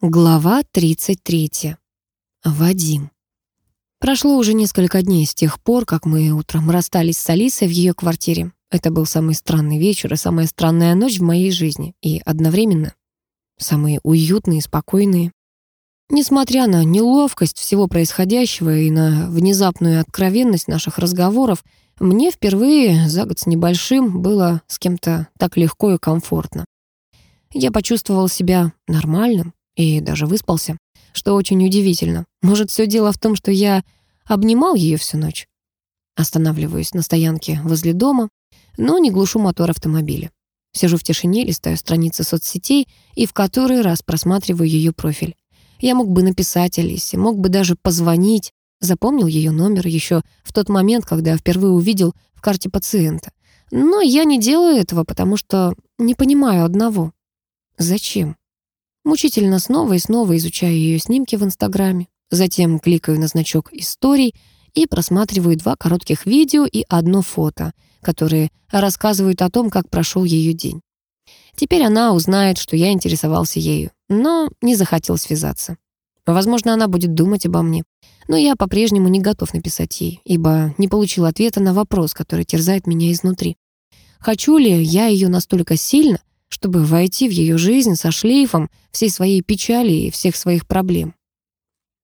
Глава 33. Вадим. Прошло уже несколько дней с тех пор, как мы утром расстались с Алисой в ее квартире. Это был самый странный вечер и самая странная ночь в моей жизни. И одновременно самые уютные и спокойные. Несмотря на неловкость всего происходящего и на внезапную откровенность наших разговоров, мне впервые за год с небольшим было с кем-то так легко и комфортно. Я почувствовал себя нормальным, и даже выспался, что очень удивительно. Может, все дело в том, что я обнимал ее всю ночь? Останавливаюсь на стоянке возле дома, но не глушу мотор автомобиля. Сижу в тишине, листаю страницы соцсетей и в который раз просматриваю ее профиль. Я мог бы написать Алисе, мог бы даже позвонить, запомнил ее номер еще в тот момент, когда впервые увидел в карте пациента. Но я не делаю этого, потому что не понимаю одного. Зачем? Мучительно снова и снова изучаю ее снимки в Инстаграме. Затем кликаю на значок «Историй» и просматриваю два коротких видео и одно фото, которые рассказывают о том, как прошел ее день. Теперь она узнает, что я интересовался ею, но не захотел связаться. Возможно, она будет думать обо мне, но я по-прежнему не готов написать ей, ибо не получил ответа на вопрос, который терзает меня изнутри. Хочу ли я ее настолько сильно, чтобы войти в ее жизнь со шлейфом всей своей печали и всех своих проблем.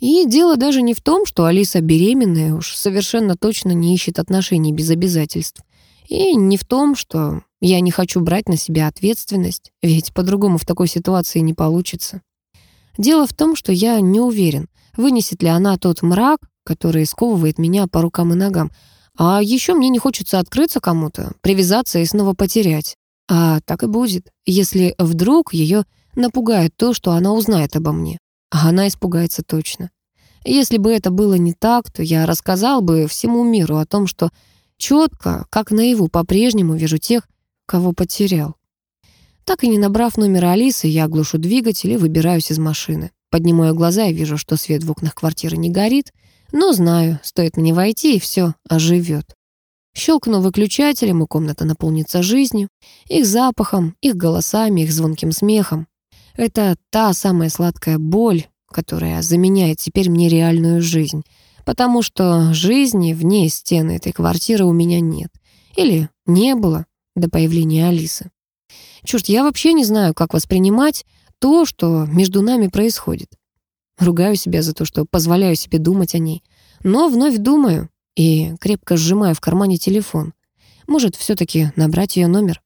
И дело даже не в том, что Алиса беременная уж совершенно точно не ищет отношений без обязательств. И не в том, что я не хочу брать на себя ответственность, ведь по-другому в такой ситуации не получится. Дело в том, что я не уверен, вынесет ли она тот мрак, который сковывает меня по рукам и ногам. А еще мне не хочется открыться кому-то, привязаться и снова потерять. А так и будет, если вдруг ее напугает то, что она узнает обо мне. А она испугается точно. Если бы это было не так, то я рассказал бы всему миру о том, что четко, как наяву, по-прежнему вижу тех, кого потерял. Так и не набрав номера Алисы, я глушу двигатель и выбираюсь из машины. Поднимаю глаза и вижу, что свет в окнах квартиры не горит, но знаю, стоит мне войти, и все оживет. Щелкну выключателем, и комната наполнится жизнью, их запахом, их голосами, их звонким смехом. Это та самая сладкая боль, которая заменяет теперь мне реальную жизнь, потому что жизни вне стены этой квартиры у меня нет. Или не было до появления Алисы. Черт, я вообще не знаю, как воспринимать то, что между нами происходит. Ругаю себя за то, что позволяю себе думать о ней. Но вновь думаю, и крепко сжимаю в кармане телефон. Может, все-таки набрать ее номер?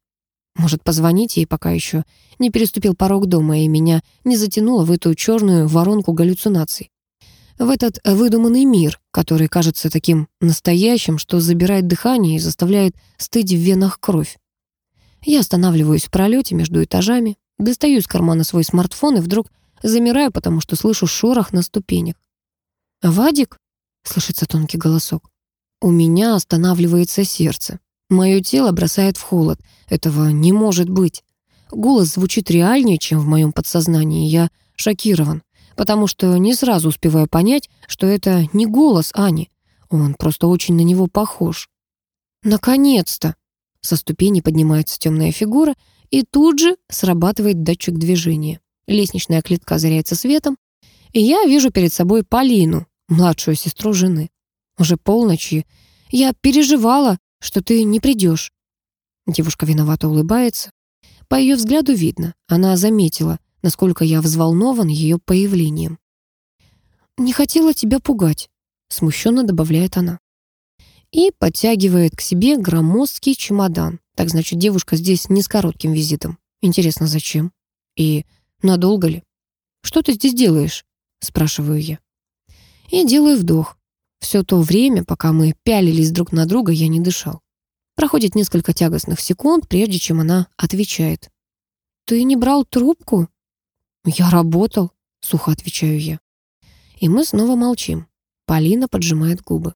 Может, позвонить ей, пока еще не переступил порог дома и меня не затянуло в эту черную воронку галлюцинаций. В этот выдуманный мир, который кажется таким настоящим, что забирает дыхание и заставляет стыть в венах кровь. Я останавливаюсь в пролете между этажами, достаю из кармана свой смартфон и вдруг замираю, потому что слышу шорох на ступенях. «Вадик?» — слышится тонкий голосок. У меня останавливается сердце. Мое тело бросает в холод. Этого не может быть. Голос звучит реальнее, чем в моем подсознании. Я шокирован, потому что не сразу успеваю понять, что это не голос Ани. Он просто очень на него похож. Наконец-то! Со ступени поднимается темная фигура, и тут же срабатывает датчик движения. Лестничная клетка озаряется светом, и я вижу перед собой Полину, младшую сестру жены. Уже полночи. Я переживала, что ты не придешь. Девушка виновато улыбается. По ее взгляду видно, она заметила, насколько я взволнован ее появлением. «Не хотела тебя пугать», — смущенно добавляет она. И подтягивает к себе громоздкий чемодан. Так значит, девушка здесь не с коротким визитом. Интересно, зачем? И надолго ли? «Что ты здесь делаешь?» — спрашиваю я. И делаю вдох. Все то время, пока мы пялились друг на друга, я не дышал. Проходит несколько тягостных секунд, прежде чем она отвечает. «Ты не брал трубку?» «Я работал», — сухо отвечаю я. И мы снова молчим. Полина поджимает губы.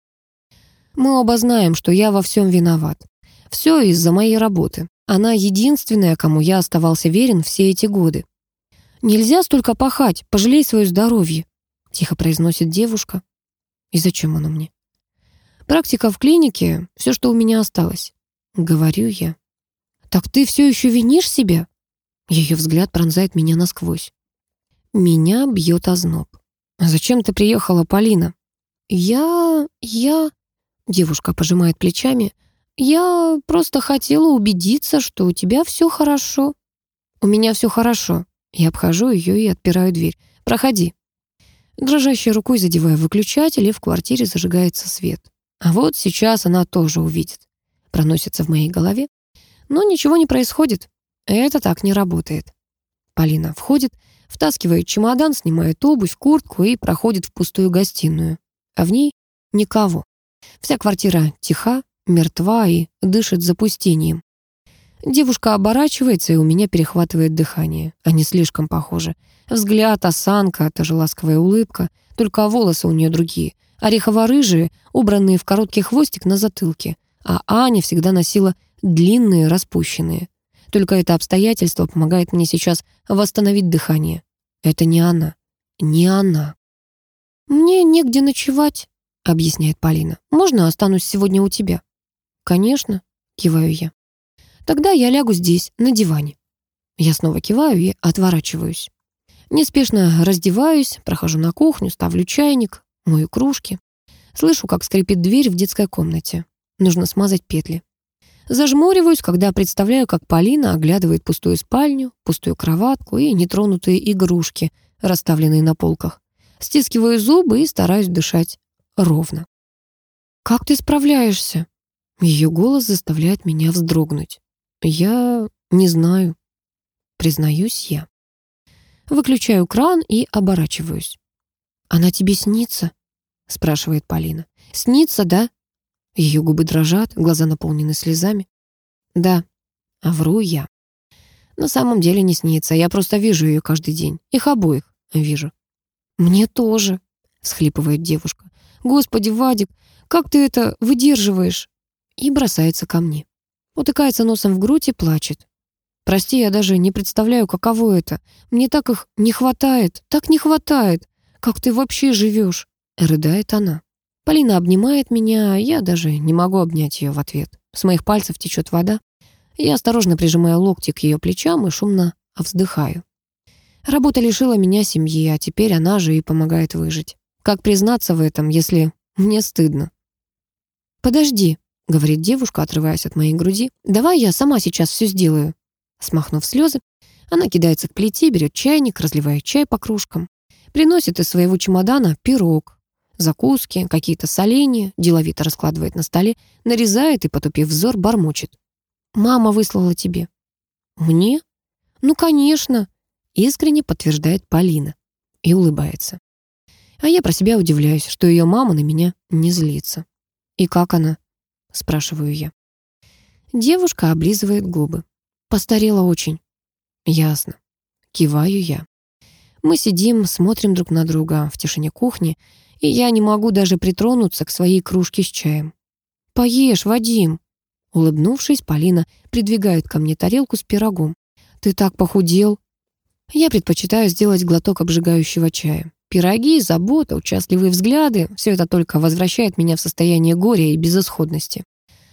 Мы оба знаем, что я во всем виноват. Все из-за моей работы. Она единственная, кому я оставался верен все эти годы. «Нельзя столько пахать, пожалей свое здоровье», — тихо произносит девушка. И зачем оно мне? Практика в клинике — все, что у меня осталось. Говорю я. Так ты все еще винишь себя? Ее взгляд пронзает меня насквозь. Меня бьет озноб. «Зачем ты приехала, Полина?» «Я... я...» Девушка пожимает плечами. «Я просто хотела убедиться, что у тебя все хорошо». «У меня все хорошо». Я обхожу ее и отпираю дверь. «Проходи». Дрожащей рукой задеваю выключатель, и в квартире зажигается свет. А вот сейчас она тоже увидит. Проносится в моей голове. Но ничего не происходит. Это так не работает. Полина входит, втаскивает чемодан, снимает обувь, куртку и проходит в пустую гостиную. А в ней никого. Вся квартира тиха, мертва и дышит запустением. Девушка оборачивается, и у меня перехватывает дыхание. Они слишком похожи. Взгляд, осанка, та же ласковая улыбка. Только волосы у нее другие. Орехово-рыжие, убранные в короткий хвостик на затылке. А Аня всегда носила длинные, распущенные. Только это обстоятельство помогает мне сейчас восстановить дыхание. Это не она. Не она. «Мне негде ночевать», — объясняет Полина. «Можно останусь сегодня у тебя?» «Конечно», — киваю я. «Тогда я лягу здесь, на диване». Я снова киваю и отворачиваюсь. Неспешно раздеваюсь, прохожу на кухню, ставлю чайник, мою кружки. Слышу, как скрипит дверь в детской комнате. Нужно смазать петли. Зажмуриваюсь, когда представляю, как Полина оглядывает пустую спальню, пустую кроватку и нетронутые игрушки, расставленные на полках. Стискиваю зубы и стараюсь дышать ровно. «Как ты справляешься?» Ее голос заставляет меня вздрогнуть. «Я не знаю», — признаюсь я. Выключаю кран и оборачиваюсь. «Она тебе снится?» — спрашивает Полина. «Снится, да?» Ее губы дрожат, глаза наполнены слезами. Да, а вру я. На самом деле не снится, я просто вижу ее каждый день. Их обоих вижу. Мне тоже, схлипывает девушка. Господи, Вадик, как ты это выдерживаешь? И бросается ко мне. Утыкается носом в грудь и плачет. Прости, я даже не представляю, каково это. Мне так их не хватает, так не хватает. Как ты вообще живешь? Рыдает она. Полина обнимает меня, а я даже не могу обнять ее в ответ. С моих пальцев течет вода. Я осторожно прижимаю локти к ее плечам и шумно вздыхаю. Работа лишила меня семьи, а теперь она же и помогает выжить. Как признаться в этом, если мне стыдно? «Подожди», — говорит девушка, отрываясь от моей груди. «Давай я сама сейчас все сделаю». Смахнув слезы, она кидается к плите, берет чайник, разливает чай по кружкам. Приносит из своего чемодана пирог, закуски, какие-то соленья, деловито раскладывает на столе, нарезает и, потупив взор, бормочет. «Мама выслала тебе». «Мне?» «Ну, конечно», — искренне подтверждает Полина и улыбается. А я про себя удивляюсь, что ее мама на меня не злится. «И как она?» — спрашиваю я. Девушка облизывает губы. Постарела очень. Ясно. Киваю я. Мы сидим, смотрим друг на друга в тишине кухни, и я не могу даже притронуться к своей кружке с чаем. «Поешь, Вадим!» Улыбнувшись, Полина придвигает ко мне тарелку с пирогом. «Ты так похудел!» Я предпочитаю сделать глоток обжигающего чая. Пироги, забота, участливые взгляды — все это только возвращает меня в состояние горя и безысходности.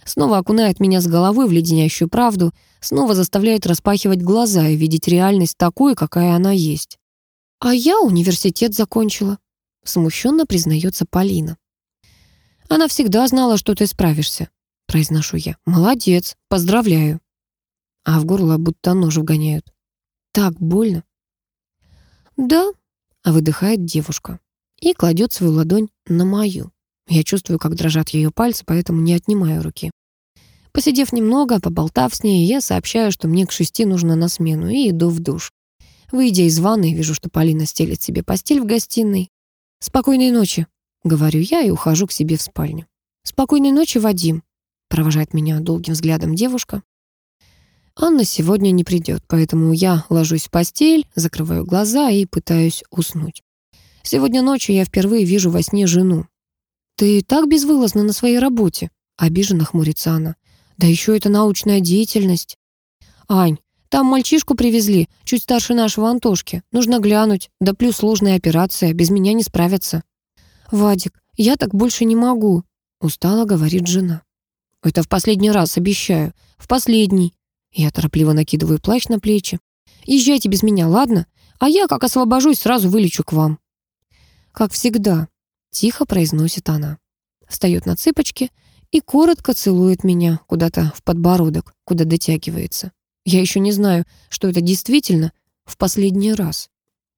Снова окунает меня с головой в леденящую правду, снова заставляет распахивать глаза и видеть реальность такой, какая она есть. А я университет закончила. Смущенно признается Полина. Она всегда знала, что ты справишься. Произношу я. Молодец, поздравляю. А в горло будто нож вгоняют. Так больно. Да, выдыхает девушка и кладет свою ладонь на мою. Я чувствую, как дрожат ее пальцы, поэтому не отнимаю руки. Посидев немного, поболтав с ней, я сообщаю, что мне к шести нужно на смену, и иду в душ. Выйдя из ванной, вижу, что Полина стелит себе постель в гостиной. «Спокойной ночи», — говорю я и ухожу к себе в спальню. «Спокойной ночи, Вадим», — провожает меня долгим взглядом девушка. Анна сегодня не придет, поэтому я ложусь в постель, закрываю глаза и пытаюсь уснуть. Сегодня ночью я впервые вижу во сне жену. «Ты так безвылазна на своей работе», — обиженно хмурится она. «Да еще это научная деятельность». «Ань, там мальчишку привезли, чуть старше нашего Антошки. Нужно глянуть. Да плюс сложная операция, без меня не справятся. Вадик, я так больше не могу, устало говорит жена. Это в последний раз, обещаю. В последний. Я торопливо накидываю плащ на плечи. Езжайте без меня, ладно? А я, как освобожусь, сразу вылечу к вам». «Как всегда», — тихо произносит она. Встает на цыпочки и коротко целует меня куда-то в подбородок, куда дотягивается. Я еще не знаю, что это действительно в последний раз.